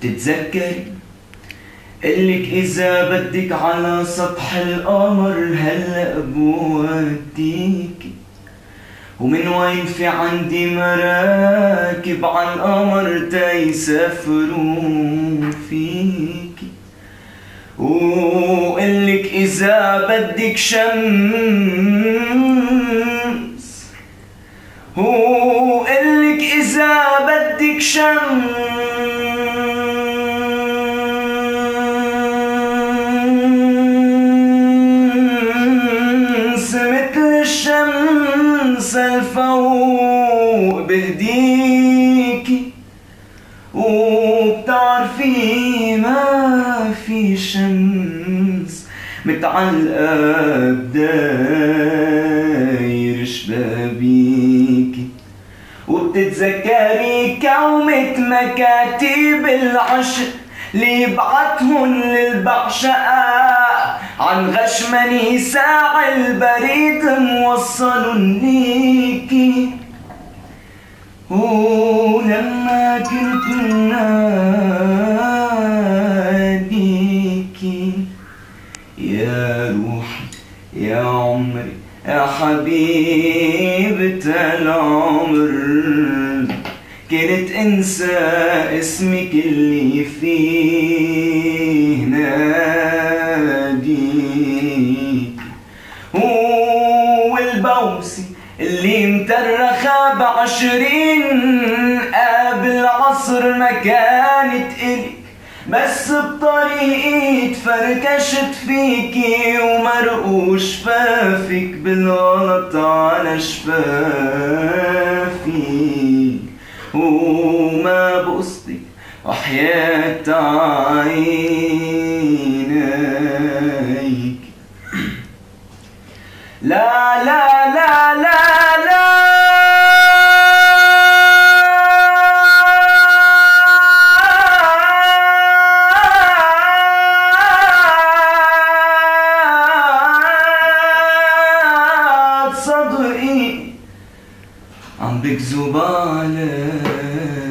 تتذكري قلك إذا بدك على سطح القمر هلأ بوديكي ومن وين في عندي مراكب على القمر تيسافروا فيكي وقلك إذا بدك شمس وقلك إذا بدك شمس مثل الشمس الفوق بهديكي وبتعرفي ما في شمس متعلقة بداير وبتتذكري كومة مكاتب العشق اللي يبعتهن للبعشقاء عن غشمني ساع البريد موصل ليكي ولما كنت ناديكي يا روحي يا عمري يا حبيبة العمر كنت انسى اسمك اللي فيه ناديك. والبوسي اللي مترخة بعشرين قبل عصر ما كانت إلك بس بطريقي تفركشت فيكي ومرقوا شفافك بالغلط على شفافي وما بقصدك وحياة عينيك. لا لا تصدقي عم بكذب عليك